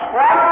Right?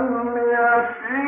Oh yeah.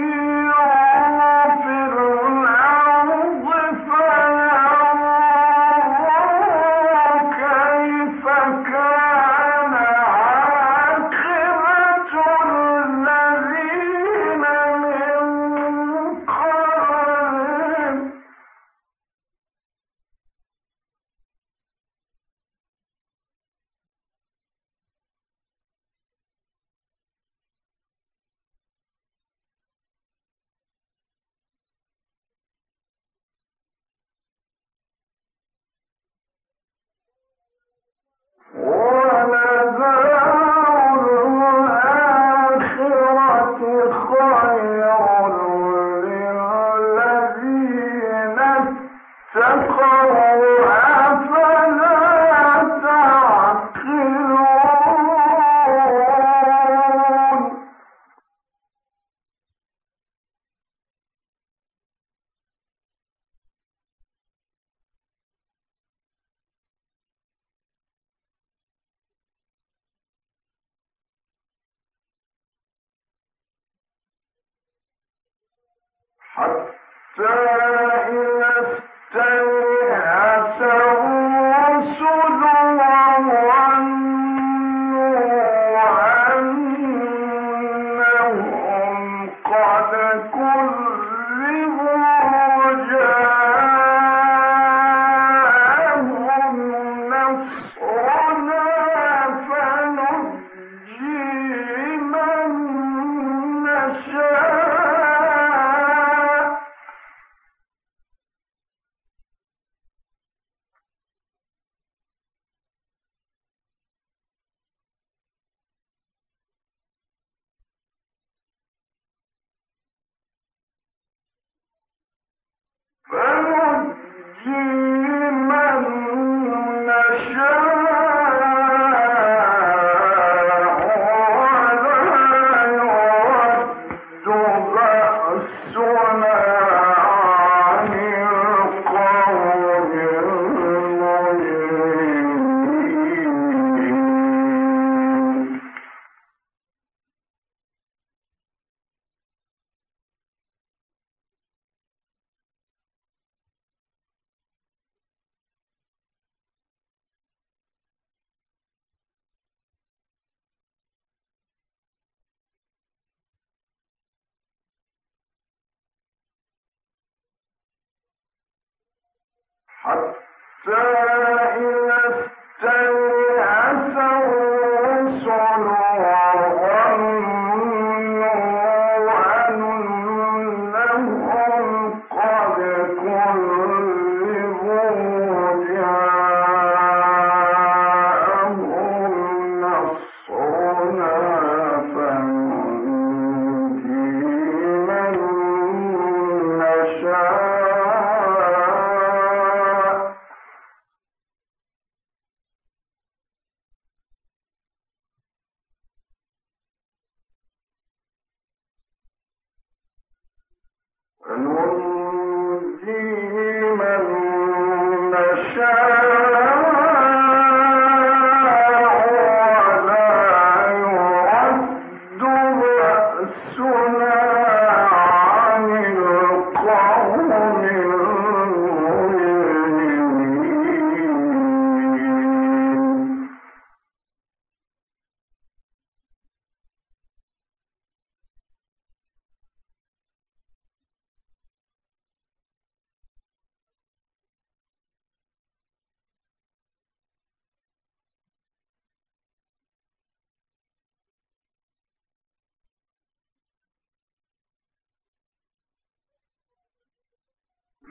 حتى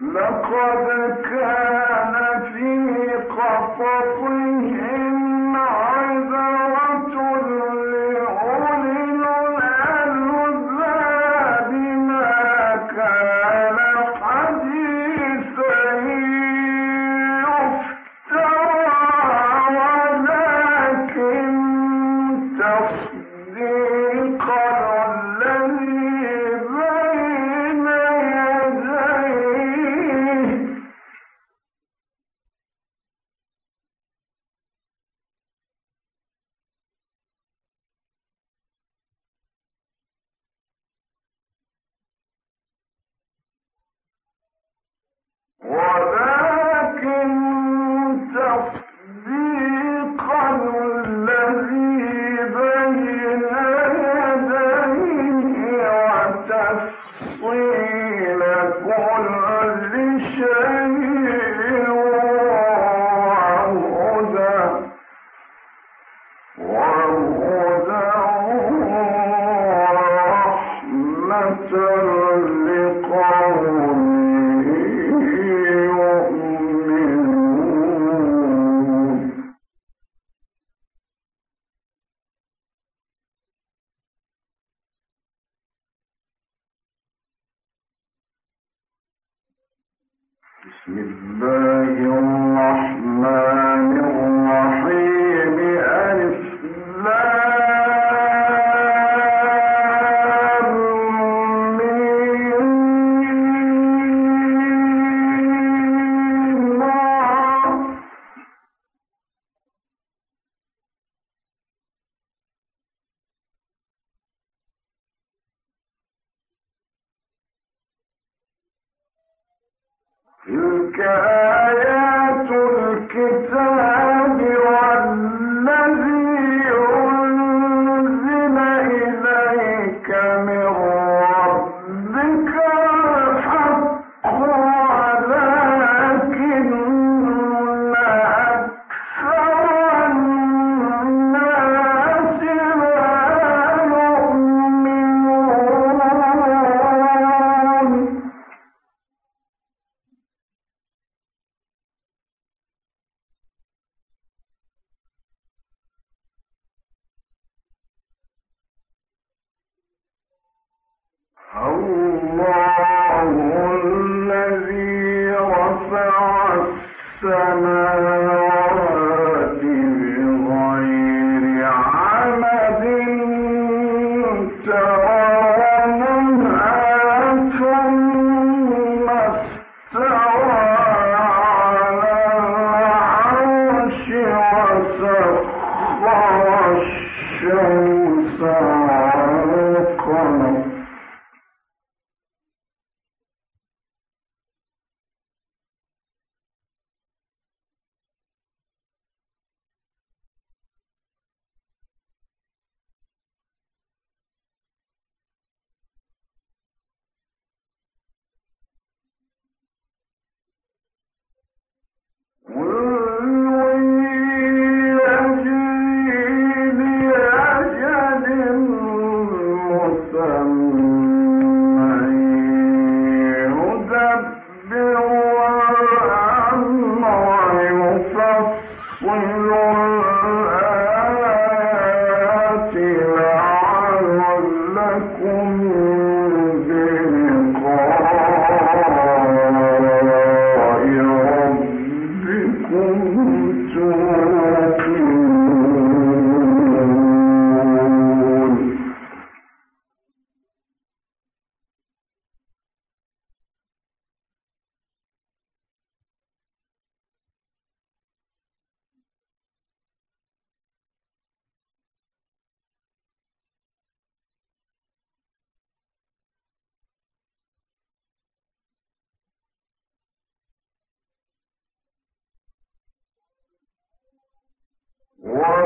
لقد كان في قصصهم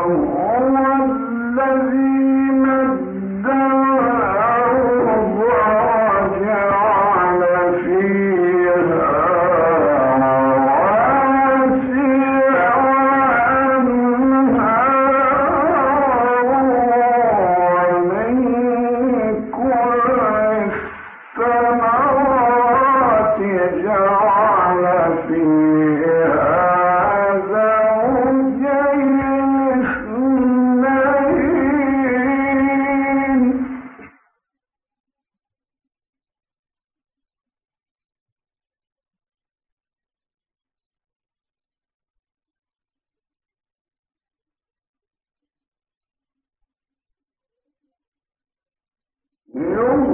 يوم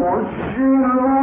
وَشِرُوا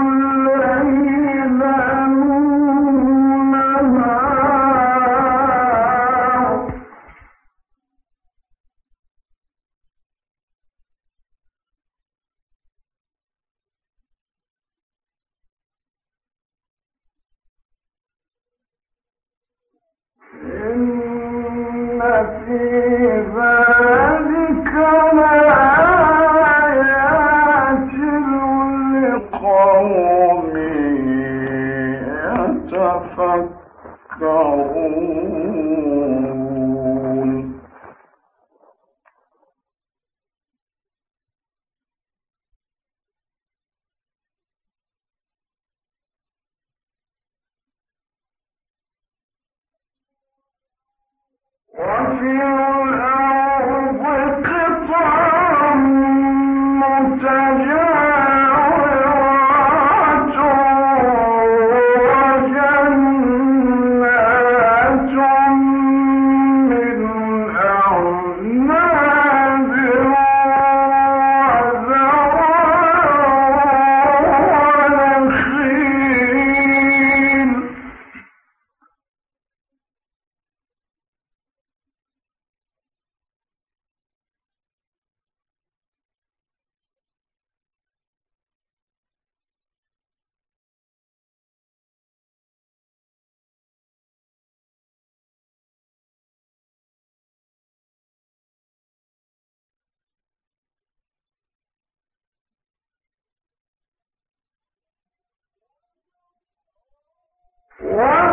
What?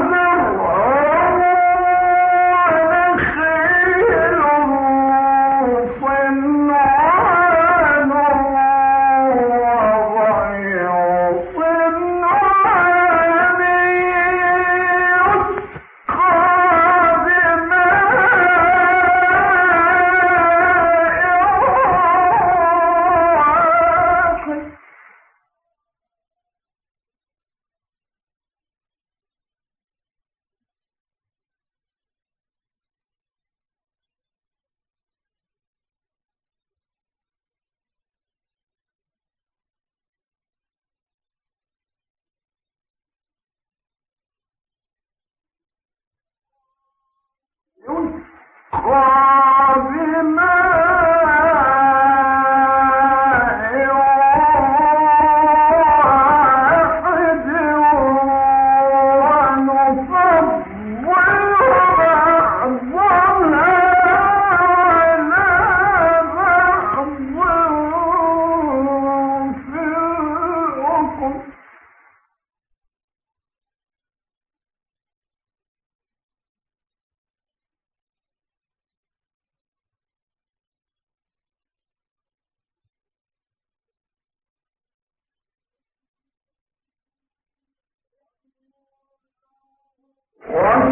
قادما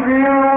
Dios.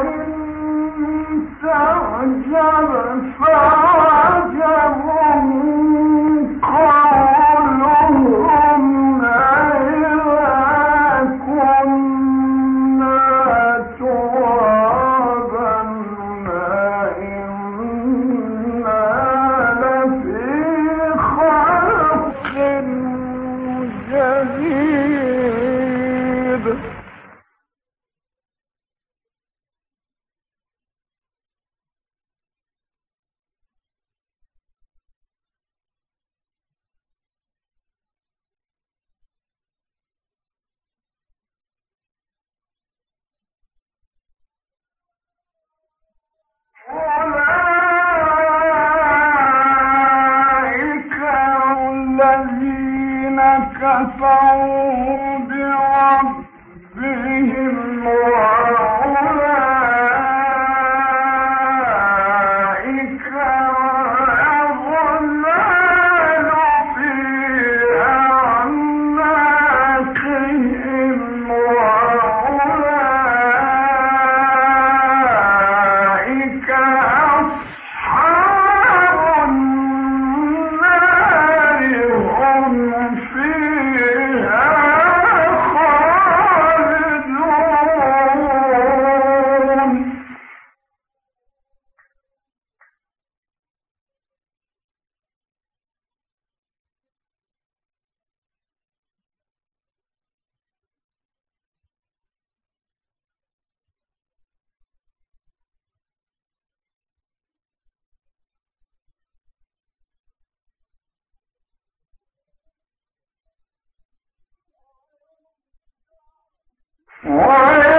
فإن تعجب فعلا كفروا بربهم وعلا What?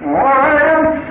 Oh, I am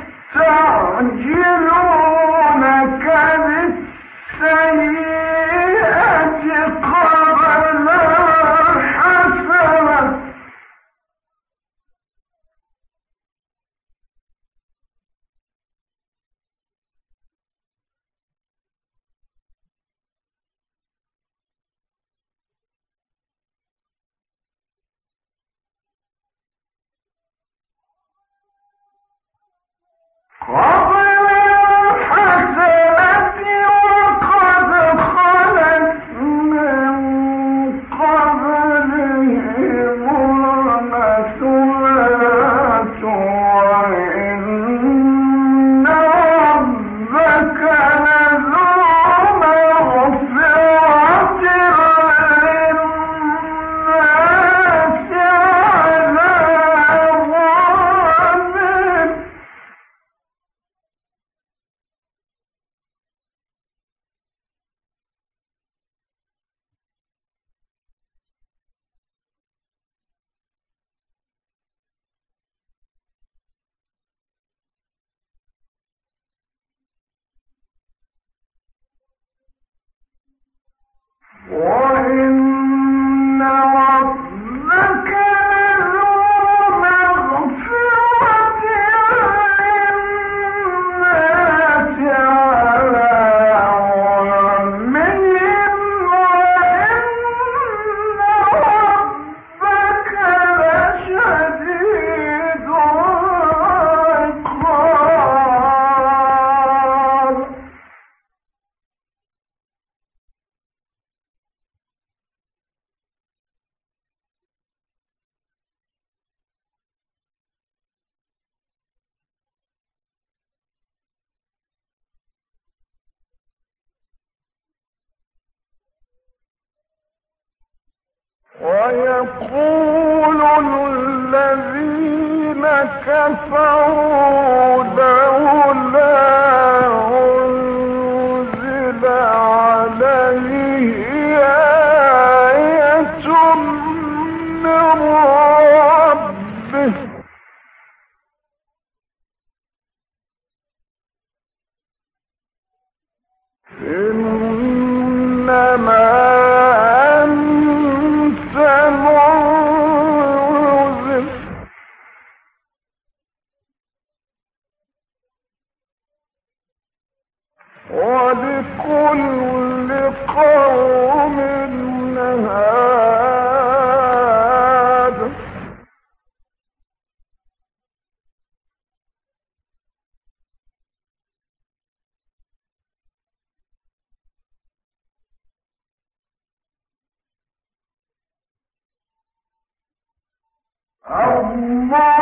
ويقول الذين كفروا الله